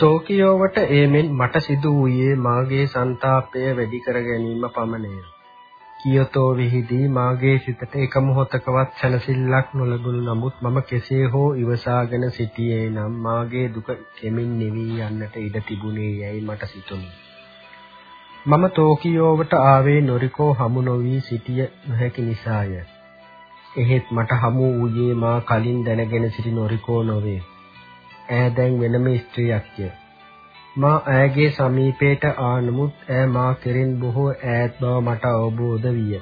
ටෝකියෝවට ඒමෙන් මට සිදු වූයේ මාගේ ਸੰతాපය වැඩි කර ගැනීම පමණය. කියතෝ විහිදී මාගේ සිතට එක මොහොතකවත් සැනසෙල්ලක් නොලැබුණු නමුත් මම කෙසේ හෝ ඉවසාගෙන සිටියේ නම් මාගේ දුක කෙමින් නිවි යන්නට ඉඩ තිබුණේ යැයි මට සිතුණි. මම ටෝකියෝවට ආවේ නොරිකෝ හමු නොවි සිටිය නොහැකි නිසාය. එහෙත් මට හමු වූයේ මා කලින් දැනගෙන සිටි නොරිකෝ නොවේ. ඈ දැන් වෙනම ස්ත්‍රියක්ය. මා ඈගේ සමීපයට ආනමුත් ඈ මා කෙරෙන් බොහෝ ඈත් බව මට අවබෝධ විය.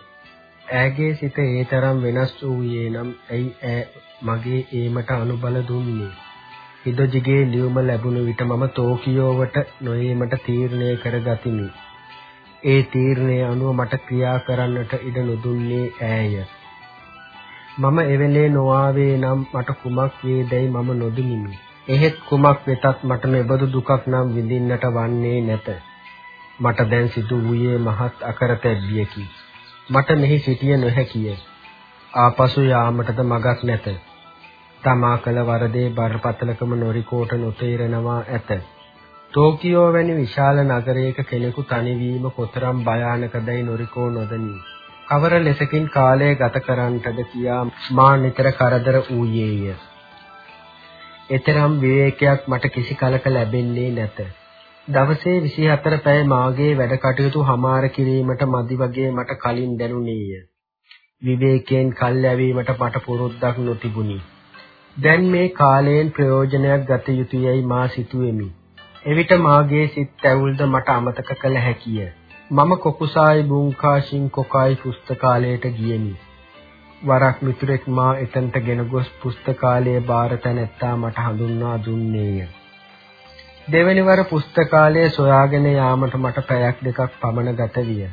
ඈගේ සිත ඒ තරම් වෙනස් වූයේ නම් ඇයි ඈ මගේ ඒමට අනුබල දුන්නේ? හිදොජිගේ ලියුම ලැබුණු විට මම ටෝකියෝවට නොයීමට තීරණය කරගතිමි. ඒ තීරණය අනුව මට ක්‍රියා කරන්නට ඉඩ නොදුන්නේ ඈය. මම එවෙලේ නොආවේ නම් මට කුමක් වේදැයි මම නොදනිමි. එහෙත් කුමක් වෙතත් මට මෙබඳු දුකක් නම් විඳින්නට වන්නේ නැත. මට දැන් සිදු වූයේ මහත් අකරතැබ්බියකි. මට මෙහි සිටිය නොහැකිය. ආපසු යාමටද මගක් නැත. තමා කළ වරදේ බරපතලකම නොරිකෝට නොතේරෙනවා ඇත. ටෝකියෝ වැනි විශාල නගරයක කෙනෙකු තනිවීම කොතරම් භයානකදයි නොරිකෝ නොදනී. කවර ලෙසකින් කාලය ගත කරන්නටද කියා මා නිතර කරදර වූයේය. එතරම් විවේකයක් මට කිසි කලක ලැබෙන්නේ නැත. දවසේ 24 පැය මාගේ වැඩ කටයුතු හමාර කිරීමට මදි වගේ මට කලින් දැනුනේය. විවේකයෙන් කල් ලැබීමට මට පුරුද්දක් නොතිබුණි. දැන් මේ කාලයෙන් ප්‍රයෝජනයක් ගත යුතුයයි මා සිතුවෙමි. එවිට මාගේ සිත් ඇවුල්ද මට අමතක කළ හැකිය. මම කොකුසායි බුංකාෂින් කොකායි පුස්තකාලයට ගියෙමි. වරක් මිතුරෙක් මා එතනට ගෙන ගොස් පුස්තකාලයේ බාර තැනැත්තා මට හඳුන්වා දුන්නේය. දෙවැනි වර පුස්තකාලයේ සොයාගෙන යාමට මට පැයක් දෙකක් පමණ ගත විය.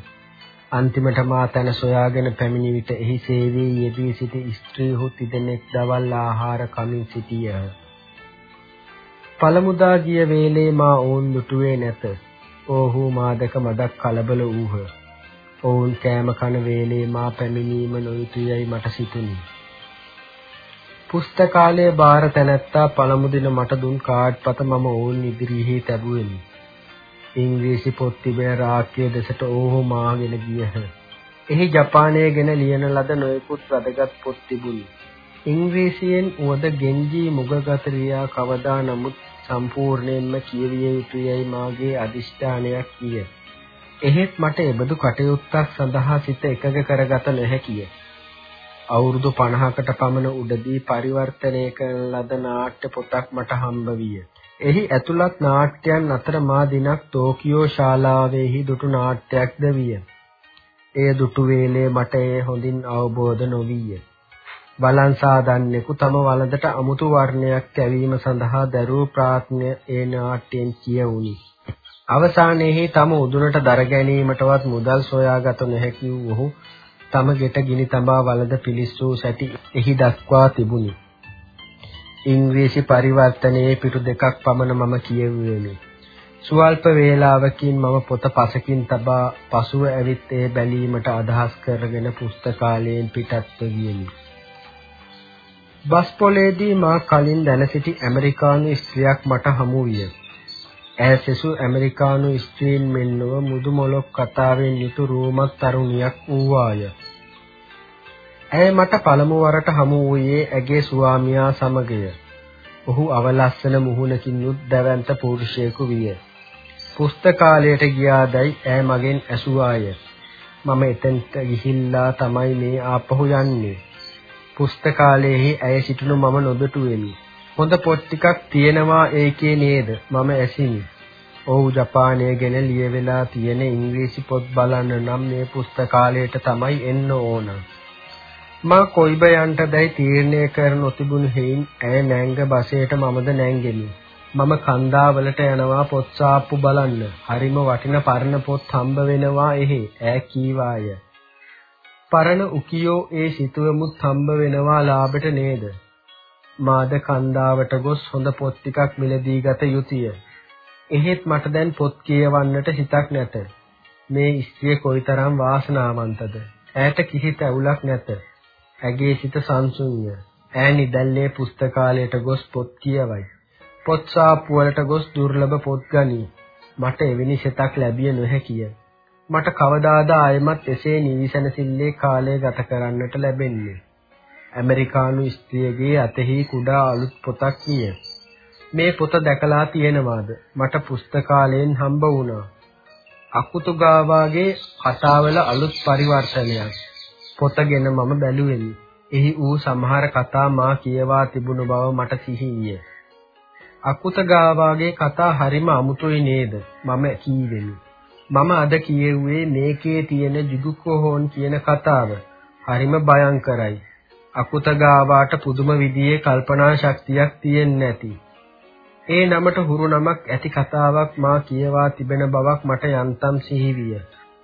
අන්තිමට මා තැන සොයාගෙන පැමිණි විට එහි සේවයේ යෙදී සිටි ස්ත්‍රීහු තිදෙනෙක් දවල් ආහාර කමින් සිටියහ. පළමුදා ගිය වේලේ මා ඔවුන් දුටුවේ නැත. ඔහු මා දැක මදක් කලබල වූහ. ඔවුන් කෑම කන වේලේ මා පැමිණීම නොයුතුයයි මට සිතුනි. පුස්තකාලයේ බාර තැනැත්තා පළමු දින මට දුන් කාඩ් පත මම ඔවුන් ඉදිරියේ තැබුවෙමි. ඉංග්‍රීසි පොත් තිබෙන රාක්කය දෙසට ඔහු මාගෙන ගියහ. එහි ජපානය ගැන ලියන ලද නොයෙකුත් වැදගත් පොත් තිබුණි. ඉංග්‍රීසියෙන් උවද ගෙන්ජී මුගගතරියා කවදා නමුත් සම්පූර්ණයෙන්ම කියවිය යුතුයයි මාගේ අදිෂ්ඨානයක් විය. එහෙත් මට එබඳු කටයුත්තක් සඳහා සිත එකඟ කරගත නොහැකිය. අවුරුදු 50කට පමණ උඩදී පරිවර්තනය කරන ලද නාට්‍ය පොතක් මට හම්බ විය. එහි ඇතුළත් නාට්‍යයන් අතර මා දිනක් ටෝකියෝ ශාලාවෙහි දුටු නාට්‍යයක්ද විය. එය දුටු වේලේ මට ඒ හොඳින් අවබෝධ නොවිය. බලන් සාදන්නෙකු තම වළඳට අමුතු වර්ණයක් කැවීම සඳහා දරූ ප්‍රාර්ථනය ඒ නාට්‍යයෙන් කියවුනි. අවසානයේහි තම උදුනට දර ගැනීමටවත් මුදල් සොයාගත නොහැකි වූ ඔහු තම ගෙට ගිනි තබා වලද පිලිස්සූ සැටි එහි දක්වා තිබුණි. ඉංග්‍රීසි පරිවර්තනයේ පිටු දෙකක් පමණ මම කියවුවෙමි. සුවල්ප වේලාවකින් මම පොත පසකින් තබා පසුව ඇවිත් ඒ බැලීමට අදහස් කරගෙන පුස්තකාලයෙන් පිටත්ව ගියෙමි. බස් පොලේදී මා කලින් දැන සිටි ඇමරිකානු ස්ත්‍රියක් මට හමු විය. ඈ සෙසු ඇමරිකානු ස්ත්‍රීන් මෙන්ව මුදු මොලොක් කතාවෙන් යුතු රෝමත් තරුණියක් වූවාය. ඇය මට පළමු වරට හමු වූයේ ඇගේ ස්වාමියා සමගය. ඔහු අවලස්සන මුහුණකින් යුත් දැවැන්ත පුරුෂයෙකු විය. පුස්තකාලයට ගියාදයි ඈ මගෙන් ඇසුවාය. මම එතෙන්ට ගිහිල්ලා තමයි මේ ආපහු යන්නේ. පුස්තකාලයේ ඇය සිටිනු මම නොදටුවෙමි. හොඳ පොත් ටිකක් තියෙනවා ඒකේ නේද? මම ඇසිනි. ඔව් ජපානය ගැන ලියවිලා තියෙන ඉංග්‍රීසි පොත් බලන්න නම් මේ පුස්තකාලයට තමයි එන්න ඕන. මා කොයිබ යන්ටදයි තීරණය කර නොතිබුණු හේයින් ඇය නැංග බසයට මමද නැංගෙමි. මම කන්දාවලට යනවා පොත් සාප්පු බලන්න. හරිම වටින පරණ පොත් හම්බ වෙනවා එහි. ඈ කීවාය. පරණ උකියෝ ඒ සිතුවමුත් හම්බ වෙනවා ලාභට නේද? මාද කන්දාවට ගොස් හොඳ පොත් ටිකක් මිලදී ගත යුතුය. එහෙත් මට දැන් පොත් කියවන්නට හිතක් නැත. මේ ස්ත්‍රිය කොයිතරම් වාසනාවන්තද. ඈට කිසි තැවුලක් නැත. ඇගේ සිත සංසුන්ය. ඈ නිදල්ලේ පුස්තකාලයට ගොස් පොත් කියවයි. පොත් සාප්පුවලට ගොස් දුර්ලභ පොත් ගනී. මට එවැනි සිතක් ලැබිය නොහැකිය. මට කවදාද ආයෙමත් එසේ නිවිසනසිල්ලේ කාලය ගත කරන්නට ලැබෙන්නේ. ඇමරිකානු ස්ත්‍රියගේ අතෙහි කුඩා අලුත් පොතක් විය. මේ පොත දැකලා තියෙනවාද? මට පුස්තකාලයෙන් හම්බ වුණා. අකුතුගාවාගේ කතාවල අලුත් පරිවර්තනයක්. පොතගෙන මම බැලුවෙමි. එහි වූ සමහර කතා මා කියවා තිබුණු බව මට සිහිය. අකුතගාවාගේ කතා හරිම අමුතුයි නේද? මම කීවෙමි. මම අද කියෙව්වේ මේකේ තියෙන ජුගුකොහොන් කියන කතාව. හරිම භයංකරයි. අකුතගාවාට පුදුම විදිහේ කල්පනා ශක්තියක් තියෙන්නේ නැති. ඒ නමට හුරු නමක් ඇති කතාවක් මා කියවා තිබෙන බවක් මට යන්තම් සිහිවිය.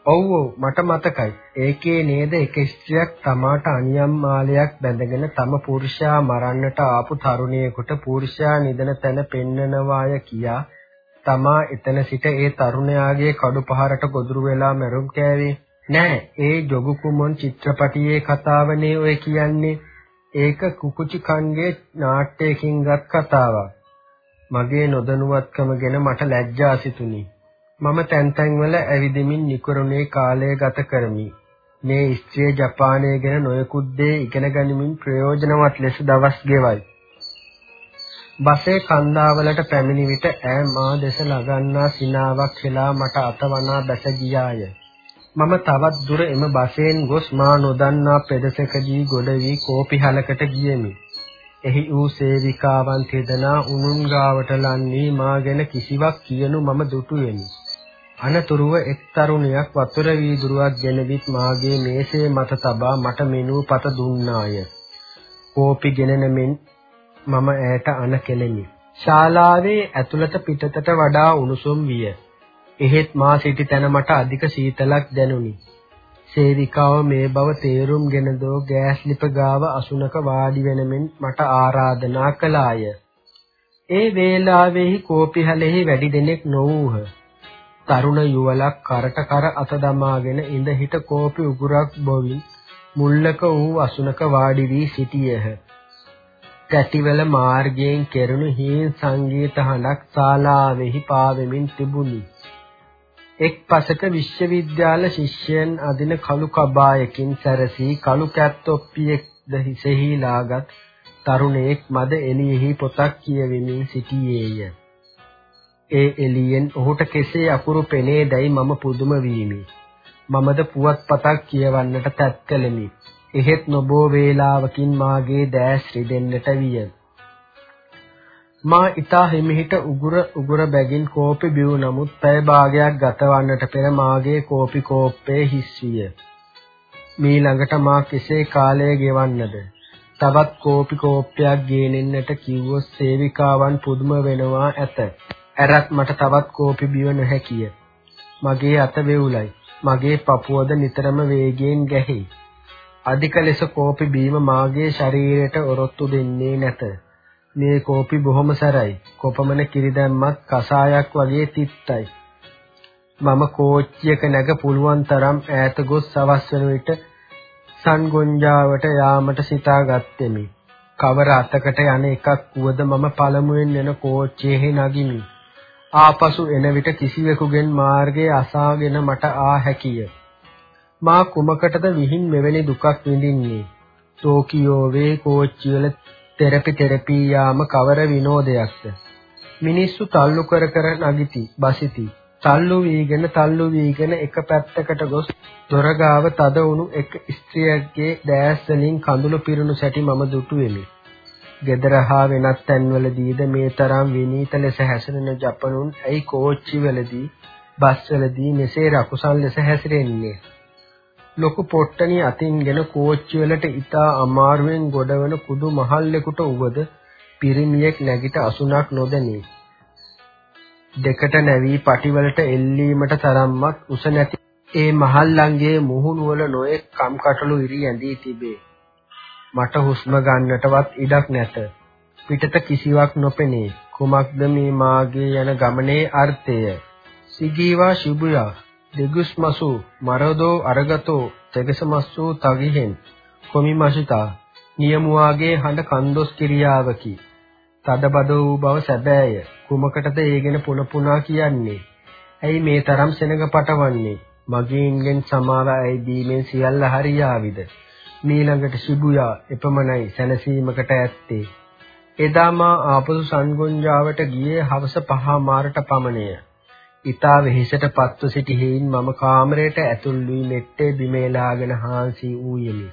ඔව් ඔව් මට මතකයි. ඒකේ නේද එක ස්ත්‍රියක් තමාට අනියම් මාලයක් බැඳගෙන තම පුරුෂයා මරන්නට ආපු තරුණියෙකුට පුරුෂයා නිදන තැන පෙන්නනවාය කියා තමා එතන සිට ඒ තරුණයාගේ කඩු පහරට ගොදුරු වෙලා මැරුම් කෑවේ. නෑ ඒ ජොගු කුමොන් චිත්‍රපටියේ කතාවනේ ඔය කියන්නේ. ඒක කුකුචි කන්ගේ නාට්‍යයකින්ගත් කතාවක්. මගේ නොදැනුවත්කම ගැන මට ලැජ්ජා සිතුනි. මම තැන් තැන්වල ඇවිදමින් නිකරුණේ කාලය ගත කරමි. මේ ස්ත්‍රිය ජපානය ගැන නොයෙකුත් දේ ඉගෙන ගනිමින් ප්‍රයෝජනවත් ලෙස දවස් ගෙවයි. බසේ කන්දාවලට පැමිණි විට ඈ මා දෙස ලගන්නා සිනාවක් හෙලා මට අතවනා බැස ගියාය. මම තවත් දුර එම බසෙන් ගොස් මා නොදන්නා පෙදසකදී ගොඩ වී කෝපිහලකට ගියෙමි. එහි වූ සේවිකාවන් තෙදනා උනුන් ගාවට ලන්නේ මා ගැන කිසිවක් කියනු මම දුටුවෙමි. අනතුරුව එක් තරුණියක් වතුර වීදුරුවක් ගෙනවිත් මාගේ මේසේ මත තබා මට මෙනු පත දුන්නාය. කෝපි ගෙනනමින් මම ඈට අන කෙලෙමි. ශාලාවේ ඇතුළත පිටතට වඩා උණුසුම් විය. එහෙත් මා සිටි තැන මට අධික සීතලක් දැනුනි. සේවිකාව මේ බව තේරුම්ගෙන දෝ ගෑස් ලිප ගාව අසුනක වාඩි වෙනමින් මට ආරාධනා කළාය. ඒ වේලාවෙහි කෝපිහලෙහි වැඩි දෙනෙක් නොවූහ. තරුණ යුවලක් කරට කර අත දමාගෙන ඉඳ හිට කෝපි උගුරක් බොවින් මුල්ලක වූ අසුනක වාඩි වී සිටියහ. කැටිවල මාර්ගයෙන් කෙරුණු හීන් සංගීත හඬක් ශාලාවෙහි පාවෙමින් තිබුණි. එක් පසක විශ්වවිද්‍යාල ශිෂ්‍යයන් අදින කළු කබායකින් සැරසී කළු කැත්තොප්පියෙක්ද හිසෙහි ලාගත් තරුණයෙක් මද එළියෙහි පොතක් කියවෙමින් සිටියේය. ඒ එළියෙන් ඔහුට කෙසේ අකුරු පෙනේදයි මම පුදුම වීමි. මමද පුවත්පතක් කියවන්නට තත් කළෙමි. එහෙත් නොබෝ වේලාවකින් මාගේ දැස් රිදෙන්නට විය. මා ඊතා හිමිහිට උගුර උගුර බැගින් කෝපි බිව් නමුත් පැය භාගයක් ගතවන්නට පෙර මාගේ කෝපි කෝප්පේ හිස් විය. මේ ළඟට මා කෙසේ කාලය ගෙවන්නද? තවත් කෝපි කෝප්පයක් ගේනෙන්නට කිව්වොත් සේවිකාවන් පුදුම වෙනවා ඇත. ඇරත් මට තවත් කෝපි බිව නොහැකිය. මගේ අත වේවුලයි. මගේ පපුවද නිතරම වේගයෙන් ගැහි. අධික ලෙස කෝපි බීම මාගේ ශරීරයට ඔරොත්තු දෙන්නේ නැත. මේ කෝපි බොහොම සරයි. කොපමණ කිරි දැම්මත් කසායක් වගේ තිත්තයි. මම කෝච්චියක නැග පුළුවන් තරම් ඈත ගොස් සවස් වෙන විට සංගොංජාවට යාමට සිතාගත්ෙමි. කවර අතකට යන එකක් වුවද මම පළමුවෙන් එන කෝච්චියේ නගිමි. ආපසු එන විට කිසිවෙකුගෙන් මාර්ගය අසාගෙන මට ආ හැකිය. මා කුමකටද විහිං මෙවැනි දුකක් විඳින්නේ? ටෝකියෝවේ කෝච්චිවල තෙරපි තෙරපි යාම කවර විනෝදයක්ද? මිනිස්සු තල්ලු කර කර නගිති, බසිති. තල්ලු වීගෙන තල්ලු වීගෙන එක පැත්තකට ගොස් දොරගාව තද වුණු එක් ස්ත්‍රියකගේ දැස් වලින් කඳුළු පිරුණු සැටි මම දුටු වෙමි. ගෙදර හා වෙනත් තැන්වලදීද මේ තරම් විනීත ලෙස හැසිරෙන ජපනුන් ඇයි කෝච්චිවලදී බස්වලදී මෙසේ රකුසල් ලෙස හැසිරෙන්නේ ලොකු පොට්ටනිය අතින්ගෙන කෝච්චිවලට ඉතා අමාරුවෙන් ගොඩවන කුඩු මහල්ලෙකුට උවද පිරිමියෙක් නැගිට අසුනක් නොදැනී දෙකට නැවී පටිවලට එල්ලීමට තරම්වත් උස නැති ඒ මහල්ලන්ගේ මුහුණු වල නොයෙක් කම්කටොළු ඉරි ඇඳී තිබේ මට හුස්ම ගන්නටවත් ඉඩක් නැත. පිටත කිසිවක් නොපෙනේ. කුමක්ද මේ මාගේ යන ගමනේ අර්ථය? සිගීවා shibuya දෙගුස්මසු මරදෝ අරගතෝ තෙගසමස්සු තගිහෙන් කොමිමසිතා නියමුවාගේ හඬ කන්දොස් කිරියාවකි. තදබද වූ බව සැබෑය. කුමකටද ඒගෙන පුන පුනා කියන්නේ? ඇයි මේ තරම් සෙනඟ පටවන්නේ? මගීන්ගෙන් සමාව ඇයිදීමෙන් සියල්ල හරියාවිද? මීළඟට සිබුයා එපමණයි සැනසීමකට ඇත්තේ. එදා මා ආපසු සංගොංජාවට ගියේ හවස පහ මාරට පමණය. ඊතා වෙහෙසට පත්ව සිටි හේයින් මම කාමරයට ඇතුල් වී මෙට්ටේ බිමේලාගෙන හාන්සි ඌයෙමි.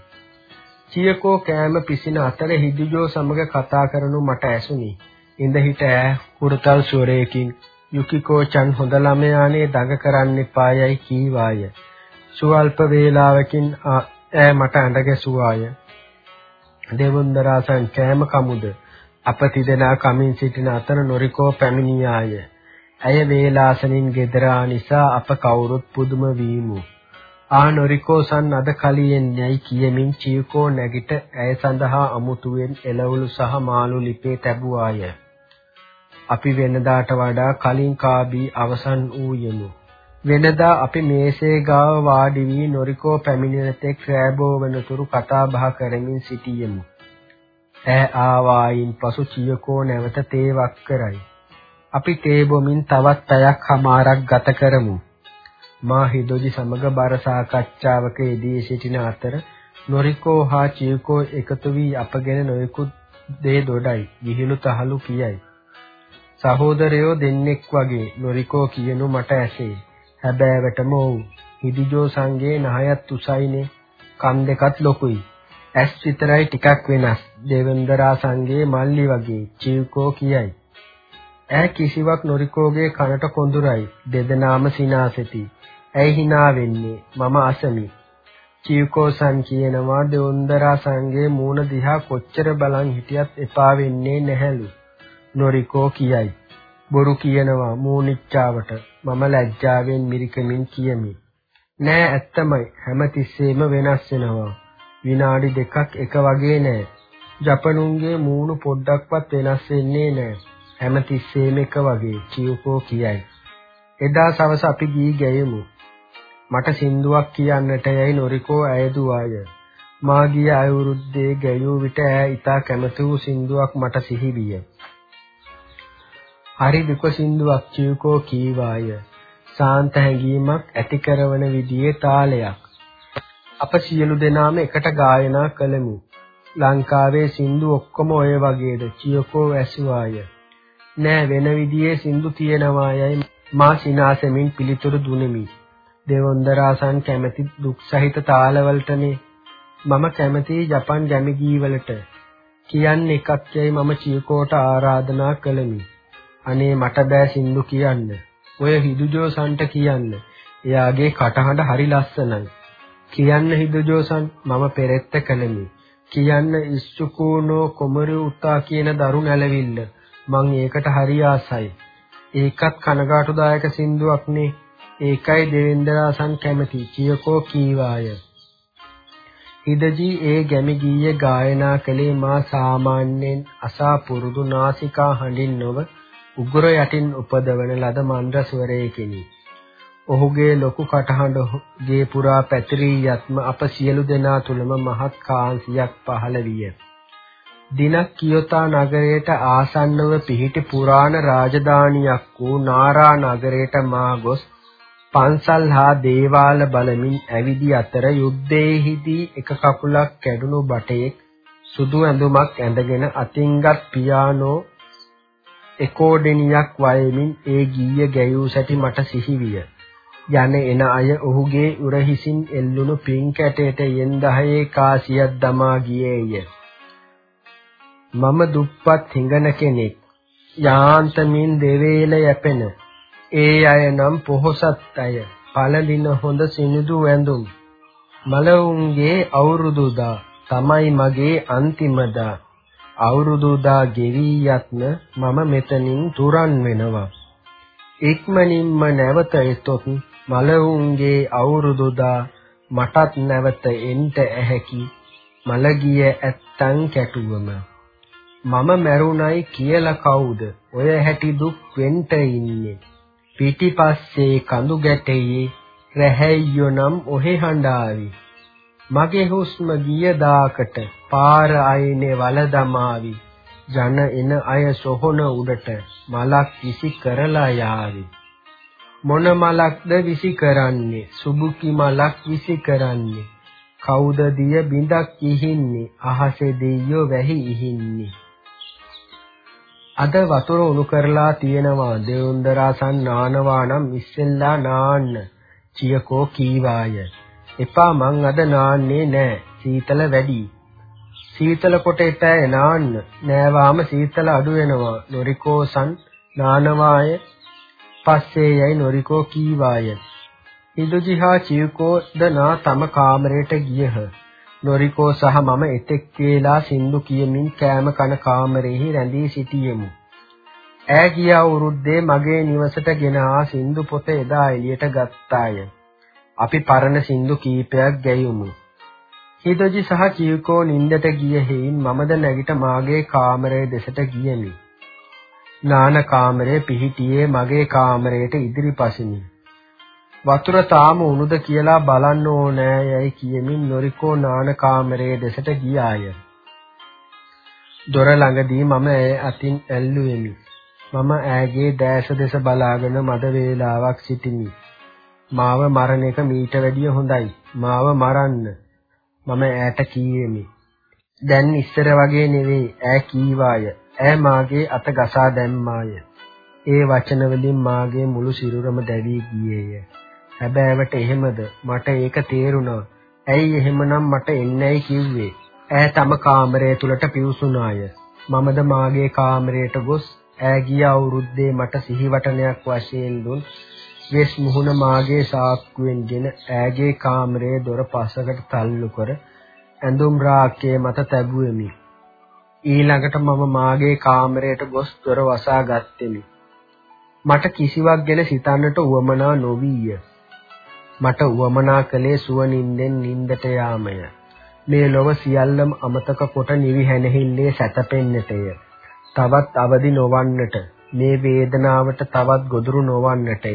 චියකෝ කෑම පිසින අතර හිදුජෝ සමග කතා කරනු මට ඇසුනි. ඉඳ හිට ඈ හුරතල් ස්වරයකින් යුකිකෝ චන් හොඳ ළමයානේ දඟ කරන්න එපායයි කීවාය. සුවල්ප වේලාවකින් ඈ මට ඇඳ ගැසුවාය. දෙවුන්දරාසන් කෑම කමුද අප තිදෙනා කමින් සිටින අතර නොරිකෝ පැමිණියාය. ඇය වේලාසනින් ගෙදරා නිසා අප කවුරුත් පුදුම වීමු. ආ නොරිකෝසන් අද කලියෙන් යයි කියමින් චීකෝ නැගිට ඇය සඳහා අමුතුවෙන් එළවලු සහ මාළු ලිපේ තැබුවාය. අපි වෙනදාට වඩා කලින් කාබී අවසන් වූයෙමු. වෙනදා අපි මේසේ ගාව වාඩි වී නොරිකෝ පැමිණෙන තෙක් රෑබෝ වනතුරු කතා බහ කරමින් සිටියෙමු. ඈ ආවායින් පසු චියකෝ නැවත තේවක් කරයි. අපි තේ බොමින් තවත් පැයක් හමාරක් ගත කරමු. මා හිදෝජි සමග බර සාකච්ඡාවක යෙදී සිටින අතර නොරිකෝ හා චීකෝ එකතු වී අපගෙන නොයෙකුත් දේ දොඩයි විහිළු තහළු කියයි. සහෝදරයෝ දෙන්නෙක් වගේ නොරිකෝ කියනු මට ඇසේ. හැබෑවටම ඔව්. හිදිජෝ සංගේ නහයත් උසයිනේ. කන් දෙකත් ලොකුයි. ඇස් විතරයි ටිකක් වෙනස්. දෙවෙන්දරා සංගේ මල්ලි වගේ චීකෝ කියයි. ඈ කිසිවක් නොරිකෝගේ කනට කොඳුරයි දෙදෙනාම සිනාසෙති. ඇයි hina වෙන්නේ? මම අසමි. චීකෝසන් කියනවා දෙවුන්දරා සංගේ මූණ දිහා කොච්චර බලන් හිටියත් එපා වෙන්නේ නැහැලු. නොරිකෝ කියයි. බොරු කියනවා මූණිච්චාවට මම ලැජ්ජාවෙන් මිරිකමින් කියමි. නෑ ඇත්තමයි හැමතිස්සෙම වෙනස් වෙනවා. විනාඩි දෙකක් එක වගේ නෑ. ජපනුන්ගේ මූණු පොඩ්ඩක්වත් වෙනස් වෙන්නේ නෑ. හැමතිස්සෙම එක වගේ කියුකෝ කියයි. එදා සවස අපි ගී ගැයමු. මට සින්දුවක් කියන්නට යයි නොරිකෝ ඇයදුවාය. මා ගිය අවුරුද්දේ ගැයූ විට ඈ ඊට කැමති වූ සින්දුවක් මට සිහි විය. හරි දුක සින්දුවක් කියුකෝ කීවාය. සාන්ත හැඟීමක් ඇති කරන විදියේ තාලයක්. අප සියලු දෙනාම එකට ගායනා කළෙමු. ලංකාවේ සින්දු ඔක්කොම ඔය වගේද චියකෝ ඇසුවාය. නෑ වෙන විදිහේ සින්දු තියෙනවා යයි මා සිනාසෙමින් පිළිතුරු දුනිමි. දෙවොන්දරාසන් කැමැති දුක් සහිත තාලවලටනේ මම කැමැති ජපන් ගැමි ගීවලට කියන්න එකක් යයි මම චියකෝට ආරාධනා කළෙමි. අනේ මට බෑ සින්දු කියන්න. ඔය හිදුජෝසන්ට කියන්න. එයාගේ කටහඬ හරි ලස්සනයි. කියන්න හිදුජෝසන් මම පෙරෙත්ත කළෙමි. කියන්න ඉස්සුකෝනෝ කොමරු උතා කියන දරු නැලවිල්ල. මං ඒකට හරි ආසයි. ඒකත් කනගාටුදායක සින්දුවක් නේ. ඒකයි දෙවෙන්දරාසන් කැමති කියකෝ කීවාය. හිදජී ඒ ගැමි ගීය ගායනා කළේ මා සාමාන්‍යයෙන් අසා පුරුදු නාසිකා හඬින් නොව උගුර යටින් උපදවන ලද මන්ද්‍ර ස්වරයකිනි. ඔහුගේ ලොකු කටහඬගේ පුරා පැතිරී යත්ම අප සියලු දෙනා තුළම මහත් කාන්සියක් පහළ විය. දිනක් කියොතා නගරයට ආසන්නව පිහිටි පුරාණ රාජධානියක් වූ නාරා නගරයට මා ගොස් පන්සල් හා දේවාල බලමින් ඇවිදි අතර යුද්ධයේදී එක කකුලක් කැඩුණු බටයෙක් සුදු ඇඳුමක් ඇඳගෙන අතින්ගත් පියානෝ එකෝඩෙනියක් වයමින් ඒ ගීය ගැයූ සැටි මට සිහිවිය. යන එන අය ඔහුගේ උරහිසින් එල්ලුණු පින් කැටයට යෙන් 10 කාසියක් දමා ගියේය. මම දුප්පත් හිඟන කෙනෙක්. යාන්තමින් දෙවේල යැපෙන. ඒ අය නම් පොහොසත් අය. පළඳින හොඳ සිනිදු වැඳුම්. මලවුන්ගේ අවුරුදුදා තමයි මගේ අන්තිමදා. අවුරුදුදා ගෙවි යත්න මම මෙතනින් තුරන් වෙනවා. ඉක්මනින්ම නැවත එතොත් මලවුන්ගේ අවුරුදුදා මටත් නැවත එන්න ඇහැකි මලගිය ඇත්තන් කැටුවම මම මැරුණයි කියලා කවුද ඔය හැටි දුක් වෙන්න ඉන්නේ පිටිපස්සේ කඳු ගැටේ රැහැයියෝ නම් ඔහෙ හඬාවි මගේ හුස්ම ගිය දාකට පාර අයිනේ වල දමාවි ජන එන අය සොහොන උඩට මලක් විසි කරලා යාවි. මොන මලක්ද විසි කරන්නේ? සුබුකි මලක් විසි කරන්නේ. කවුද දිය බිඳක් ඉහින්නේ? අහසේ දෙයියෝ වැහි ඉහින්නේ. අද වතුර උණු කරලා තියෙනවා. දෙවුන්දරාසන් නානවා නම් ඉස්සෙල්ලා නාන්න. චියකෝ කීවාය. එපා මං අද නාන්නේ නෑ. සීතල වැඩි. සීතල කොට එපෑ නාන්න. නෑවාම සීතල අඩු වෙනවා. නොරිකෝසන් නානවාය. පස්සේ යයි නොරිකෝ කීවාය. ඉදුජිහා චියකෝ දනා තම කාමරයට ගියහ. නොරිකෝ සහ මම එතෙක් වේලා සින්දු කියමින් කෑම කන කාමරෙහි රැඳී සිටියෙමු. ඈ ගිය අවුරුද්දේ මගේ නිවසට ගෙන ආ සින්දු පොත එදා එළියට ගත්තාය. අපි පරණ සින්දු කීපයක් ගැයුමු. හිදෝජි සහ චීකෝ නින්දට ගිය හේයින් මමද නැගිට මාගේ කාමරය දෙසට ගියමි. නාන කාමරය පිහිටියේ මගේ කාමරයට ඉදිරිපසිනි. වතුර තාම උණුද කියලා බලන්න ඕනෑ යයි කියමින් නොරිකෝ නාන කාමරයේ දෙසට ගියාය. දොර ළඟදී මම ඇය අතින් ඇල්ලුවෙමි. මම ඈගේ දැස දෙස බලාගෙන මද වේලාවක් සිටිමි. මාව මරණ එක මීට වැඩිය හොඳයි. මාව මරන්න. මම ඈට කීවෙමි. දැන් ඉස්සර වගේ නෙවෙයි ඈ කීවාය. ඈ මාගේ අත ගසා දැම්මාය. ඒ වචන වලින් මාගේ මුළු සිරුරම දැවි ගියේය. හැබෑවට එහෙමද? මට ඒක තේරුණා. ඇයි එහෙමනම් මට එන්නේයි කිව්වේ? ඈ තම කාමරය තුලට පිවිසුනාය. මමද මාගේ කාමරයට ගොස් ඈ ගිය අවුරුද්දේ මට සිහිවටනයක් වශයෙන් දුන් වෙස් මුහුණ මාගේ සාක්කුවෙන්ගෙන ඈගේ කාමරයේ දොර පසකට තල්ලු කර ඇඳුම් රාක්කයේ මත තැබුවෙමි. ඊළඟට මම මාගේ කාමරයට ගොස් දොර වසා ගත්ෙමි. මට කිසිවක් ගැන සිතන්නට උවමනා නොවිය. මට උවමනා කළේ සුවනින්දෙන් නින්දට යාමය. මේ ලොව සියල්ලම අමතක කොට නිවි හැනහිල්ලේ සැතපෙන්නටය. තවත් අවදි නොවන්නට මේ වේදනාවට තවත් ගොදුරු නොවන්නටය.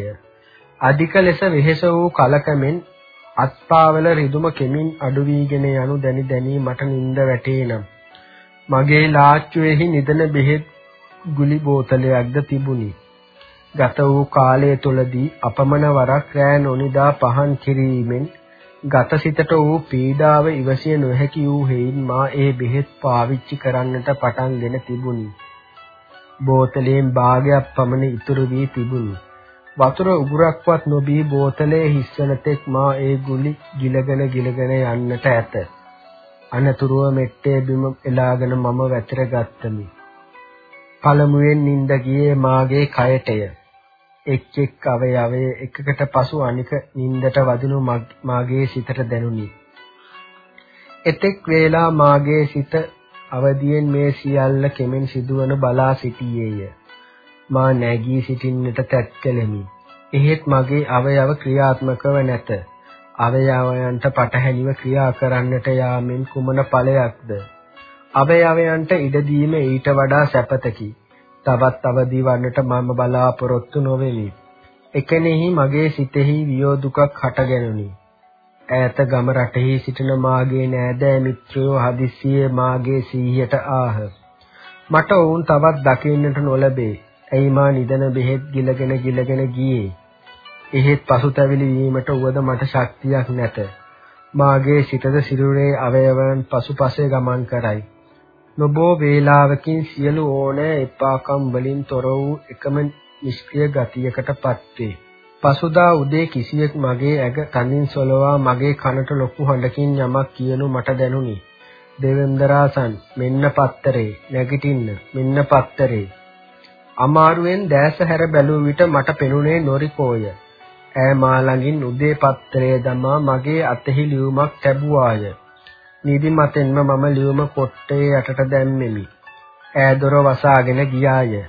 අධික ලෙස වෙහෙස වූ කලකමෙන් අත්පාවල රිදුම කෙමින් අඩු වීගෙන යනු දැනි දැනි මට නිින්ද වැටේනම් මගේ ලාච්චුවේහි නිදන බෙහෙත් ගුලි බෝතලයක්ද තිබුණි. ගත වූ කාලය තුලදී අපමණ වරක් රෑ නොනිදා පහන් කිරීමෙන් ගත සිතට වූ පීඩාව ඉවසිය නොහැකි වූ හේයින් මා ඒ බෙහෙත් පාවිච්චි කරන්නට පටන්ගෙන තිබුණි. බෝතලයෙන් භාගයක් පමණ ඉතුරු වී තිබුණි. වතුර උගුරක්වත් නොබී බෝතලයේ හිස්සන තෙක් මා ඒ ගුලි ගිලගෙන ගිලගෙන යන්නට ඇත. අනතුරුව මෙට්ටේ බිම එලාගෙන මම වැතර ගත්තමි. පළමුවෙන් නිින්ද ගියේ මාගේ කයටය. එක් එක් අවයවය එකකට පසු අනික නින්දට වදිනු මාගේ සිතට දැනුනි. එතෙක් වේලා මාගේ සිත අවදියෙන් මේ සියල්ල කෙමෙන් සිදුවන බලා සිටියේය. මා නැගී සිටින්නට තැත්කලෙමි. එහෙත් මගේ අවයව ක්‍රියාත්මකව නැත. අවයවයන්ට පටහැනිව ක්‍රියා කරන්නට යාමෙන් කුමන ඵලයක්ද? අවයවයන්ට ඉඩ දීම ඊට වඩා සැපතකි. තවත් අවදි වන්නට මම බලාපොරොත්තු නොවෙමි. එකෙනෙහි මගේ සිතෙහි වියෝදුකක් හටගැනුනි. ඈත ගම රටෙහි සිටින මාගේ නෑදෑ මිත්‍රයෝ හදිස්සියේ මාගේ සීහියට ආහ. මට වුන් තවත් දකින්නට නොලැබේ. ඇයි මා නිදන බෙහෙත් ගිලගෙන ගිලගෙන ගියේ? එහෙත් පසුතැවිලි වීමට උවද මට ශක්තියක් නැත. මාගේ සිතද සිරුරේ අවයවයන් පසුපසේ ගමන් කරයි. නොබෝ වේලාවකින් සියලු ඕනෑ එපාකම් වලින් තොර වූ එකම නිෂ්ක්‍රිය ගතියකටපත් වේ. පසුදා උදේ කිසියෙක් මගේ ඇඟ කනින් සොලවා මගේ කනට ලොකු හඬකින් යමක් කියනු මට දැනුනි. දෙවෙන්දරාසන් මෙන්න පත්තරේ නැගිටින්න මෙන්න පත්තරේ අමාරුවෙන් දැස හැර බැලුව විට මට පෙනුනේ නොරිකෝය. ඈ මා ළඟින් උදේ පත්තරේ දමා මගේ අතෙහි ලියුමක් තැබුවාය. නිදිමතෙන්ම මම ලියුම කොට්ටේ යටට දැම්මෙමි. ඈ දොර වසාගෙන ගියාය.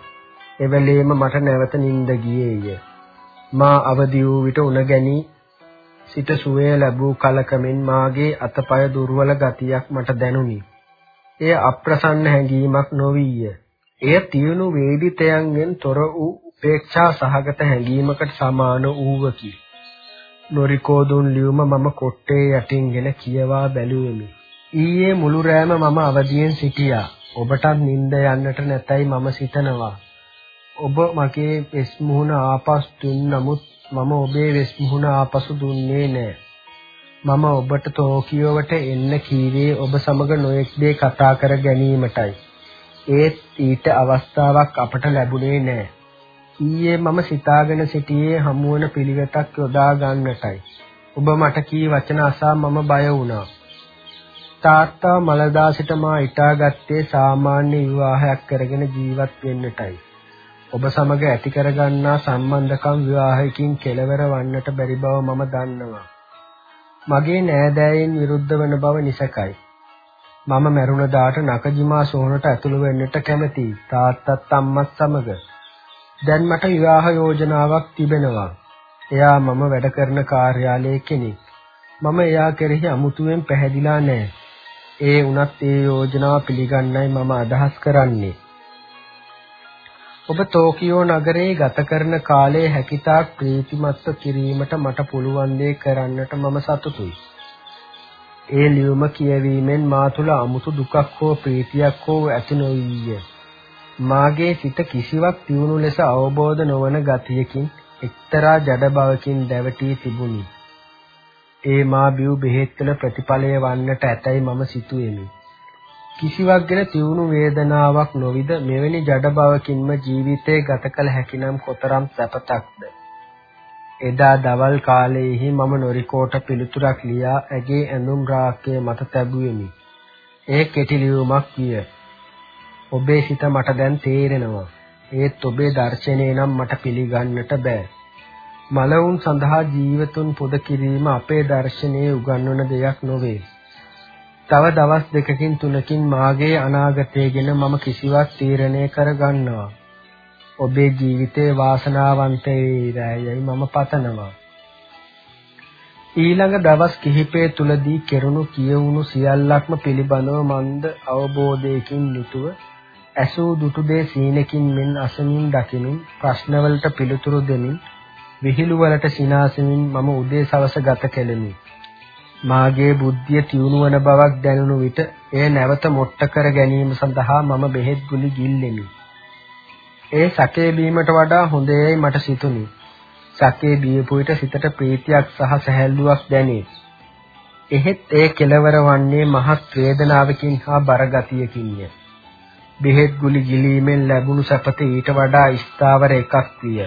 එවෙලේම මට නැවත නිින්ද ගියේය. මා අවදි වූ විට උණ ගැනී සිත සුවේ ලැබූ කලකමෙන් මාගේ අතපය දුර්වල ගතියක් මට දැනුනි. එය අප්‍රසන්න හැඟීමක් නොවිය. එය තියුණු වේදිතයන්ගෙන් තොර වූ උපේක්ෂා සහගත හැඟීමකට සමාන වූවකි. නොරිකෝදුන් ලියුම මම කොට්ටේ යටින්ගෙන කියවා බැලුවෙමි. ඊයේ මුළු රෑම මම අවදියෙන් සිටියා. ඔබටත් නිින්ද යන්නට නැතයි මම සිතනවා. ඔබ මගේ වෙස් මුහුණ ආපසු දුන් නමුත් මම ඔබේ වෙස් මුහුණ ආපසු දුන්නේ නැහැ. මම ඔබට ටෝකියෝවට එන්න කීවේ ඔබ සමග නොඑක් දේ කතා කර ගැනීමටයි. ඒත් ඊට අවස්ථාවක් අපට ලැබුණේ නැහැ. ඊයේ මම සිතාගෙන සිටියේ හමුවන පිළිවෙතක් යොදා ගන්නටයි. ඔබ මට කී වචන අසා මම බය වුණා. තාත්තා මලදා සිට මා ඉටාගත්තේ සාමාන්‍ය විවාහයක් කරගෙන ජීවත් වෙන්නටයි. ඔබ සමග ඇති කරගන්නා සම්බන්ධකම් විවාහයකින් කෙලවර වන්නට බැරි බව මම දන්නවා. මගේ නෑදෑයන් විරුද්ධ වන බව නිසකයි. මම මැරුණ දාට නකජිමා සෝනට ඇතුළු වෙන්නට කැමතියි. තාත්තත් අම්මත් සමග. දැන් මට විවාහ යෝජනාවක් තිබෙනවා. එයා මම වැඩ කරන කාර්යාලයේ කෙනෙක්. මම එයා කෙරෙහි අමුතුවෙන් පැහැදිලා නැහැ. ඒ වුණත් ඒ යෝජනාව පිළිගන්නයි මම අදහස් කරන්නේ. ඔබ ටෝකියෝ නගරයේ ගත කරන කාලයේ හැකිතාක් ප්‍රීතිමත්ව කිරීමට මට පුළුවන් දේ කරන්නට මම සතුටුයි. ඒ ලියුම කියවීමෙන් මා තුළ අමුතු දුකක් හෝ ප්‍රීතියක් හෝ ඇති නොවිය. මාගේ සිත කිසිවක් තියුණු ලෙස අවබෝධ නොවන ගතියකින් එක්තරා ජඩ බවකින් දැවටී තිබුණි. ඒ මා බිව් බෙහෙත්වල ප්‍රතිඵලය වන්නට ඇතැයි මම සිතුවෙමි. කිසිවක් ගැන තියුණු වේදනාවක් නොවිද මෙවැනි ජඩ බවකින්ම ජීවිතේ ගත කළ හැකිනම් කොතරම් සැපතක්ද එදා දවල් කාලයේහි මම නොරිකෝට පිළිතුරක් ලියා ඇගේ ඇඳුම් රාක්කය මත තැබුවෙමි. ඒ කෙටි ලියුමක් විය. ඔබේ සිත මට දැන් තේරෙනවා. ඒත් ඔබේ දර්ශනය නම් මට පිළිගන්නට බෑ. මලවුන් සඳහා ජීවතුන් පොද කිරීම අපේ දර්ශනයේ උගන්වන දෙයක් නොවේ. තව දවස් දෙකකින් තුනකින් මාගේ අනාගතය ගැන මම කිසිවක් තීරණය කර ගන්නවා. ඔබේ ජීවිතේ වාසනාවන්ත වේවායි මම පතනවා. ඊළඟ දවස් කිහිපය තුලදී කෙරුණු කියවුණු සියල්ලක්ම පිළිබඳව මන්ද අවබෝධයකින් යුතුව ඇසූ දුටු දේ සීනකින් මෙන් අසමින් දකිමින් ප්‍රශ්නවලට පිළිතුරු දෙමින් විහිළු වලට සිනාසෙමින් මම උදේ සවස ගත කෙලෙමි. මාගේ බුද්ධිය තියුණු වන බවක් දැනුණු විට එය නැවත මොට්ට කර ගැනීම සඳහා මම බෙහෙත් ගුලි ගිල්ලෙමි. ඒ සකේ බීමට වඩා හොඳයයි මට සිතුනි. සකේ බීපු විට සිතට ප්‍රීතියක් සහ සැහැල්ලුවක් දැනේ. එහෙත් ඒ කෙලවර වන්නේ මහත් වේදනාවකින් හා බරගතියකින්ය. බෙහෙත් ගුලි ගිලීමෙන් ලැබුණු සැපත ඊට වඩා ස්ථාවර එකක් විය.